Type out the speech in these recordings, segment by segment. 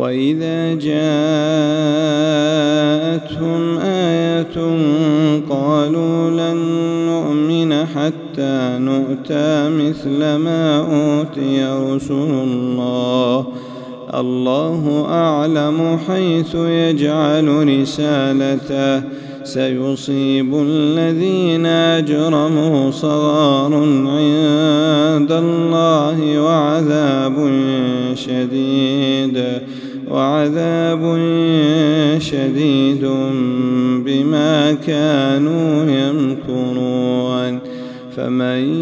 وإذا جاءتهم آية قالوا لن نؤمن حتى نؤتى مثل ما أوتي رسل الله. الله أعلم حيث يجعل رسالته. سيصيب الذين أجرموا صغار عند الله وعذاب شديد. وعذاب شديد بما كانوا يمكرون. فمن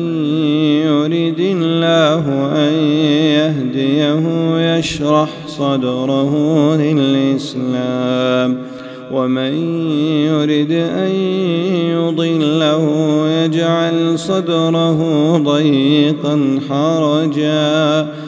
يرد الله أن يهديه يشرح صدره للإسلام. ومن يرد أن يضله يجعل صدره ضيقا حرجا.